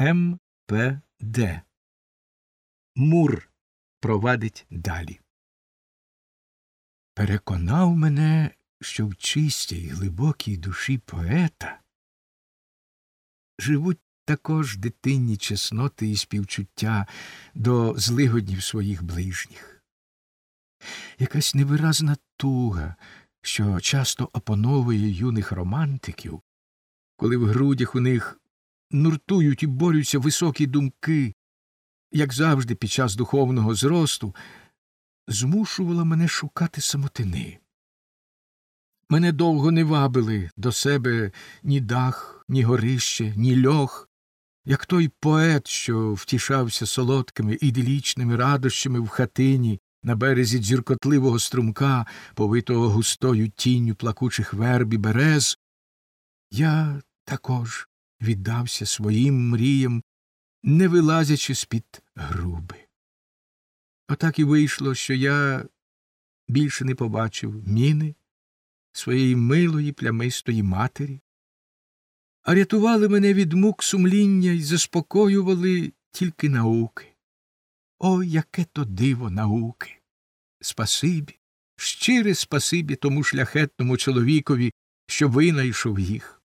М.П.Д. Мур провадить далі. Переконав мене, що в чистій глибокій душі поета живуть також дитинні чесноти і співчуття до злигоднів своїх ближніх. Якась невиразна туга, що часто опановує юних романтиків, коли в грудях у них нуртують і борються високі думки, як завжди під час духовного зросту, змушувала мене шукати самотини. Мене довго не вабили до себе ні дах, ні горище, ні льох, як той поет, що втішався солодкими іделічними радощами в хатині на березі дзюркотливого струмка, повитого густою тінню плакучих верб і берез, я також віддався своїм мріям, не вилазячи з під груби. Отак і вийшло, що я більше не побачив міни своєї милої плямистої матері, а рятували мене від мук сумління і заспокоювали тільки науки. О, яке то диво науки! Спасибі, щире спасибі тому шляхетному чоловікові, що винайшов їх.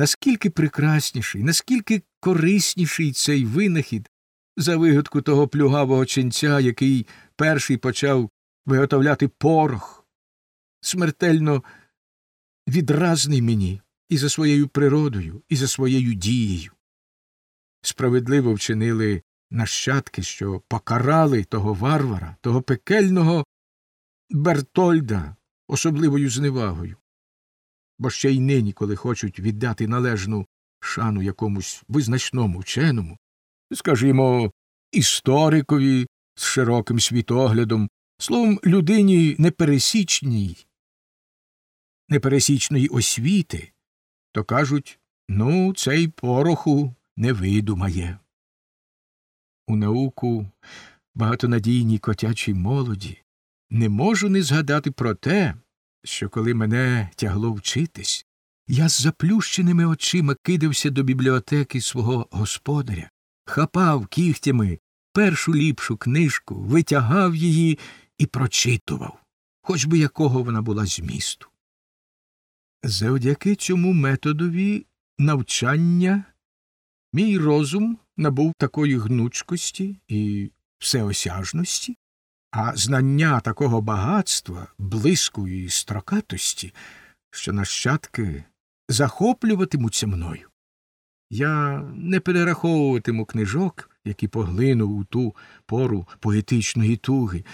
Наскільки прекрасніший, наскільки корисніший цей винахід за вигадку того плюгавого ченця, який перший почав виготовляти порох, смертельно відразний мені і за своєю природою, і за своєю дією. Справедливо вчинили нащадки, що покарали того варвара, того пекельного Бертольда особливою зневагою. Бо ще й нині, коли хочуть віддати належну шану якомусь визначному вченому, скажімо, історикові з широким світоглядом, словом, людині непересічній, непересічної освіти, то кажуть ну, цей пороху не видумає. У науку багатонадійній котячій молоді не можу не згадати про те, що коли мене тягло вчитись, я з заплющеними очима кидався до бібліотеки свого господаря, хапав кігтями першу ліпшу книжку, витягав її і прочитував, хоч би якого вона була змісту. Завдяки цьому методові навчання мій розум набув такої гнучкості і всеосяжності, а знання такого багатства, блиску і строкатості, що нащадки захоплюватимуться мною. Я не перераховуватиму книжок, які поглинув у ту пору поетичної туги,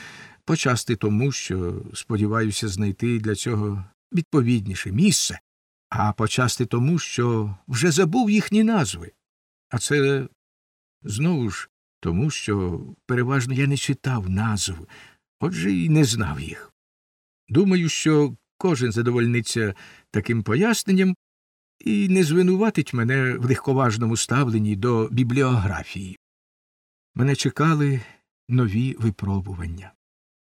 почасти тому, що сподіваюся знайти для цього відповідніше місце, а почасти тому, що вже забув їхні назви. А це знову ж тому, що переважно я не читав назв, отже й не знав їх. Думаю, що кожен задовольниться таким поясненням і не звинуватить мене в легковажному ставленні до бібліографії. Мене чекали нові випробування.